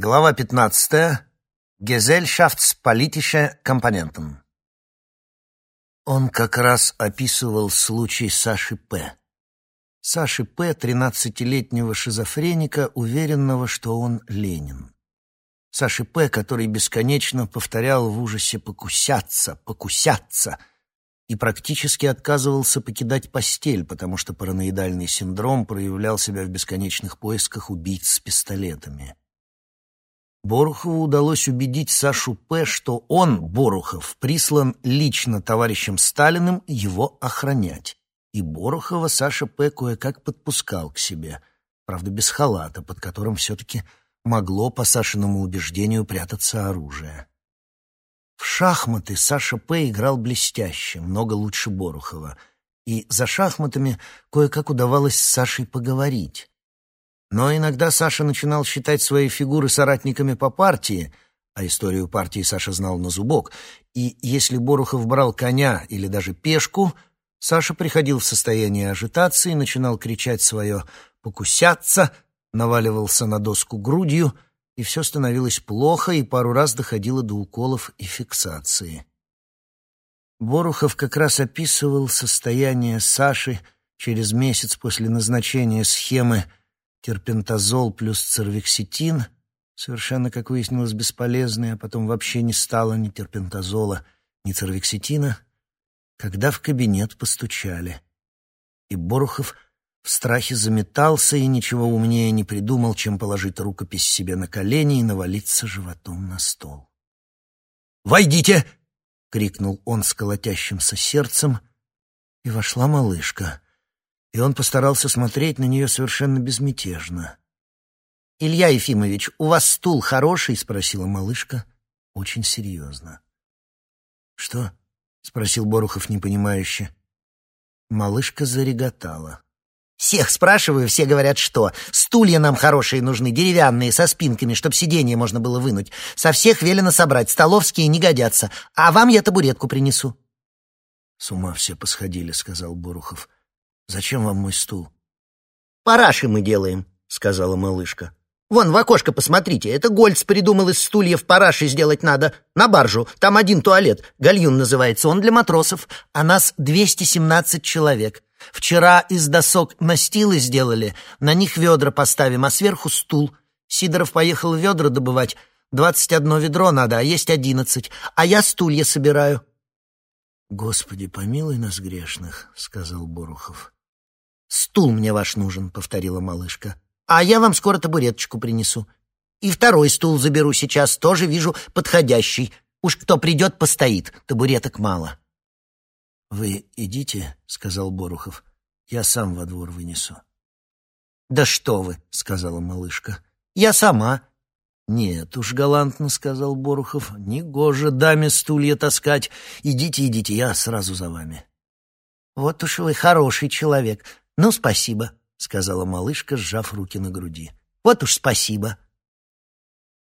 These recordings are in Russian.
Глава 15. Gesellschaftspolitische Komponenten. Он как раз описывал случай Саши П. Саши П., тринадцатилетнего шизофреника, уверенного, что он Ленин. Саши П., который бесконечно повторял в ужасе «покусяться, покусяться», и практически отказывался покидать постель, потому что параноидальный синдром проявлял себя в бесконечных поисках убийц с пистолетами. Борухову удалось убедить Сашу П., что он, Борухов, прислан лично товарищем Сталиным его охранять. И Борухова Саша П. кое-как подпускал к себе, правда, без халата, под которым все-таки могло, по Сашиному убеждению, прятаться оружие. В шахматы Саша П. играл блестяще, много лучше Борухова, и за шахматами кое-как удавалось с Сашей поговорить. Но иногда Саша начинал считать свои фигуры соратниками по партии, а историю партии Саша знал на зубок, и если Борухов брал коня или даже пешку, Саша приходил в состояние ажитации, начинал кричать свое «покусяться», наваливался на доску грудью, и все становилось плохо, и пару раз доходило до уколов и фиксации. Борухов как раз описывал состояние Саши через месяц после назначения схемы терпентазол плюс цервиксетин, совершенно, как выяснилось, бесполезный, а потом вообще не стало ни терпентазола, ни цервиксетина, когда в кабинет постучали. И Борухов в страхе заметался и ничего умнее не придумал, чем положить рукопись себе на колени и навалиться животом на стол. «Войдите!» — крикнул он с колотящимся сердцем, и вошла малышка — и он постарался смотреть на нее совершенно безмятежно. «Илья Ефимович, у вас стул хороший?» — спросила малышка очень серьезно. «Что?» — спросил Борухов непонимающе. Малышка зареготала. «Всех спрашиваю, все говорят, что. Стулья нам хорошие нужны, деревянные, со спинками, чтоб сиденье можно было вынуть. Со всех велено собрать, столовские не годятся. А вам я табуретку принесу». «С ума все посходили», — сказал Борухов. Зачем вам мой стул? Параши мы делаем, сказала малышка. Вон в окошко посмотрите, это Гольц придумал из стульев параши сделать надо. На баржу, там один туалет, гальюн называется, он для матросов, а нас 217 человек. Вчера из досок настилы сделали, на них ведра поставим, а сверху стул. Сидоров поехал ведра добывать, двадцать одно ведро надо, а есть одиннадцать, а я стулья собираю. «Господи, помилуй нас грешных», — сказал Борухов. «Стул мне ваш нужен», — повторила малышка. «А я вам скоро табуреточку принесу. И второй стул заберу сейчас, тоже вижу подходящий. Уж кто придет, постоит, табуреток мало». «Вы идите», — сказал Борухов. «Я сам во двор вынесу». «Да что вы», — сказала малышка. «Я сама». «Нет уж, галантно», — сказал Борухов. «Негоже даме стулья таскать. Идите, идите, я сразу за вами». «Вот уж вы хороший человек. «Ну, спасибо», — сказала малышка, сжав руки на груди. «Вот уж спасибо».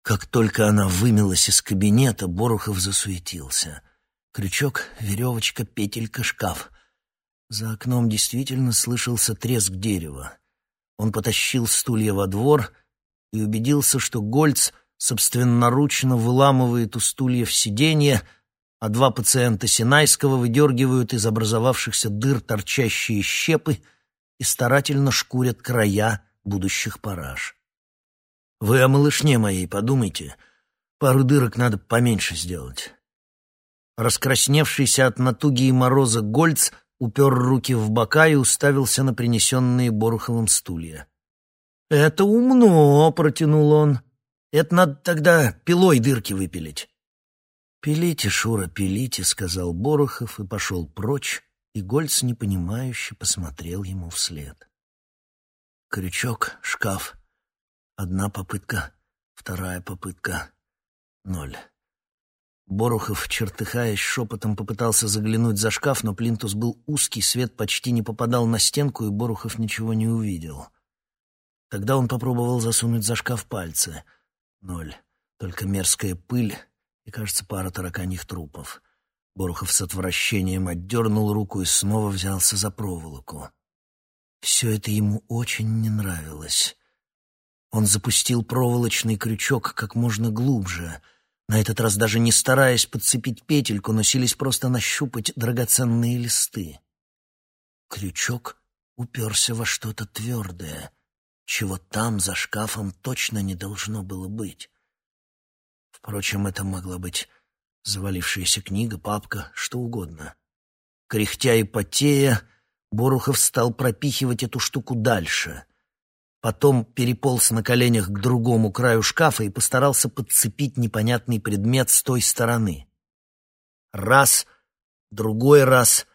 Как только она вымилась из кабинета, Борухов засуетился. Крючок, веревочка, петелька, шкаф. За окном действительно слышался треск дерева. Он потащил стулья во двор и убедился, что Гольц собственноручно выламывает у стульев сиденье, а два пациента Синайского выдергивают из образовавшихся дыр торчащие щепы — и старательно шкурят края будущих параж. Вы о малышне моей подумайте. Пару дырок надо поменьше сделать. Раскрасневшийся от натуги и мороза Гольц упер руки в бока и уставился на принесенные Боруховым стулья. «Это умно», — протянул он. «Это надо тогда пилой дырки выпилить». «Пилите, Шура, пилите», — сказал Борухов и пошел прочь, и Гольц непонимающе посмотрел ему вслед. Крючок, шкаф. Одна попытка, вторая попытка. Ноль. Борухов, чертыхаясь, шепотом попытался заглянуть за шкаф, но плинтус был узкий, свет почти не попадал на стенку, и Борухов ничего не увидел. Тогда он попробовал засунуть за шкаф пальцы. Ноль. Только мерзкая пыль и, кажется, пара тараканьих трупов. Борухов с отвращением отдернул руку и снова взялся за проволоку. Все это ему очень не нравилось. Он запустил проволочный крючок как можно глубже, на этот раз даже не стараясь подцепить петельку, но сились просто нащупать драгоценные листы. Крючок уперся во что-то твердое, чего там, за шкафом, точно не должно было быть. Впрочем, это могла быть завалившаяся книга, папка, что угодно. Кряхтя и потея, Борухов стал пропихивать эту штуку дальше. Потом переполз на коленях к другому краю шкафа и постарался подцепить непонятный предмет с той стороны. Раз, другой раз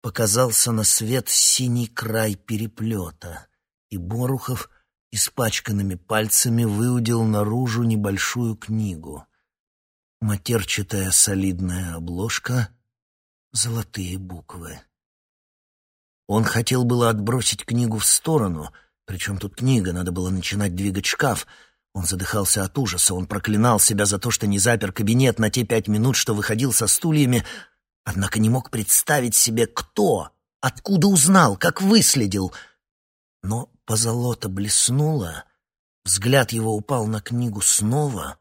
показался на свет синий край переплета, и Борухов испачканными пальцами выудил наружу небольшую книгу. Матерчатая солидная обложка, золотые буквы. Он хотел было отбросить книгу в сторону, причем тут книга, надо было начинать двигать шкаф. Он задыхался от ужаса, он проклинал себя за то, что не запер кабинет на те пять минут, что выходил со стульями, однако не мог представить себе, кто, откуда узнал, как выследил. Но позолота блеснула, взгляд его упал на книгу снова,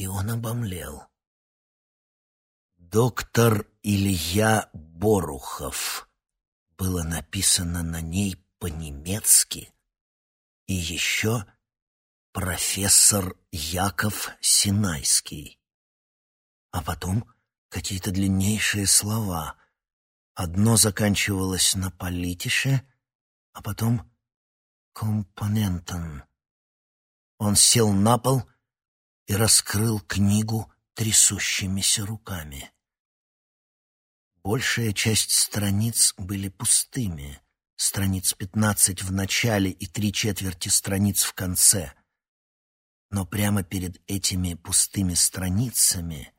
и он обомлел. «Доктор Илья Борухов» было написано на ней по-немецки, и еще профессор Яков Синайский. А потом какие-то длиннейшие слова. Одно заканчивалось на политише, а потом компонентон. Он сел на пол и раскрыл книгу трясущимися руками. Большая часть страниц были пустыми, страниц пятнадцать в начале и три четверти страниц в конце. Но прямо перед этими пустыми страницами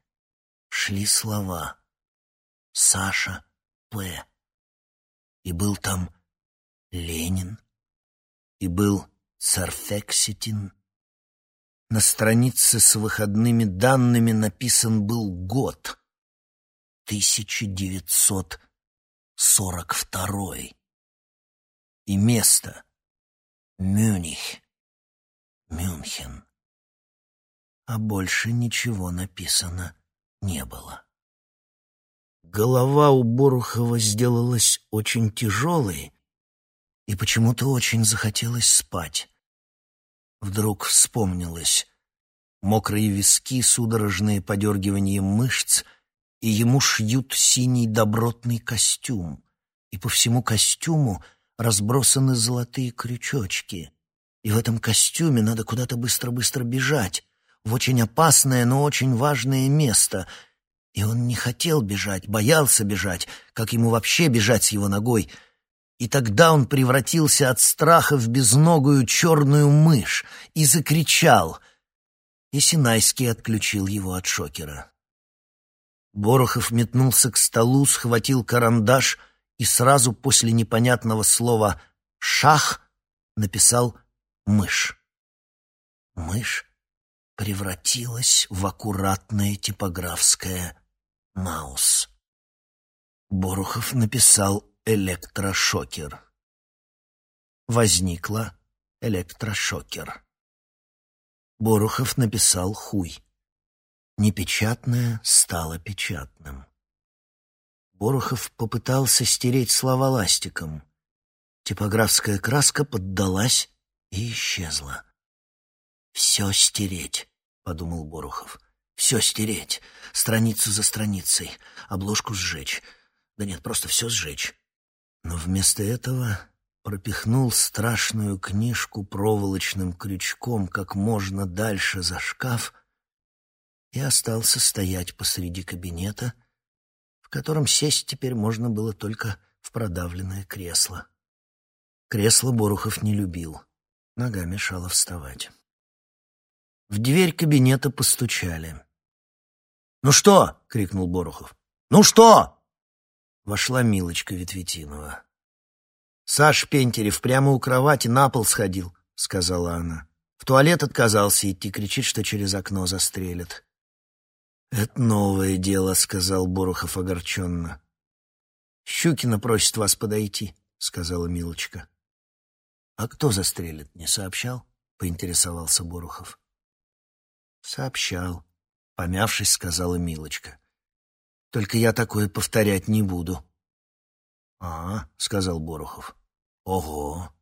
шли слова «Саша П». И был там Ленин, и был Царфекситин. На странице с выходными данными написан был год — 1942 и место — Мюних, Мюнхен. А больше ничего написано не было. Голова у Борухова сделалась очень тяжелой, и почему-то очень захотелось спать. Вдруг вспомнилось. Мокрые виски, судорожные подергивания мышц, и ему шьют синий добротный костюм. И по всему костюму разбросаны золотые крючочки. И в этом костюме надо куда-то быстро-быстро бежать, в очень опасное, но очень важное место. И он не хотел бежать, боялся бежать, как ему вообще бежать с его ногой — и тогда он превратился от страха в безногую черную мышь и закричал. И Синайский отключил его от шокера. Борохов метнулся к столу, схватил карандаш и сразу после непонятного слова «шах» написал «мышь». Мышь превратилась в аккуратное типографское «маус». Борохов написал электрошокер. Возникла электрошокер. Борухов написал «хуй». Непечатное стало печатным. Борухов попытался стереть слова ластиком. Типографская краска поддалась и исчезла. «Все стереть», — подумал Борухов. «Все стереть. Страницу за страницей. Обложку сжечь. Да нет, просто все сжечь но вместо этого пропихнул страшную книжку проволочным крючком как можно дальше за шкаф и остался стоять посреди кабинета, в котором сесть теперь можно было только в продавленное кресло. Кресло Борухов не любил, нога мешала вставать. В дверь кабинета постучали. «Ну что?» — крикнул Борухов. «Ну что?» Вошла Милочка Ветветинова. «Саш Пентерев прямо у кровати на пол сходил», — сказала она. «В туалет отказался идти, кричит, что через окно застрелят». «Это новое дело», — сказал Борухов огорченно. «Щукина просит вас подойти», — сказала Милочка. «А кто застрелит, не сообщал?» — поинтересовался Борухов. Сообщал. Помявшись, сказала Милочка. Только я такое повторять не буду. «А, — сказал Борухов. — Ого!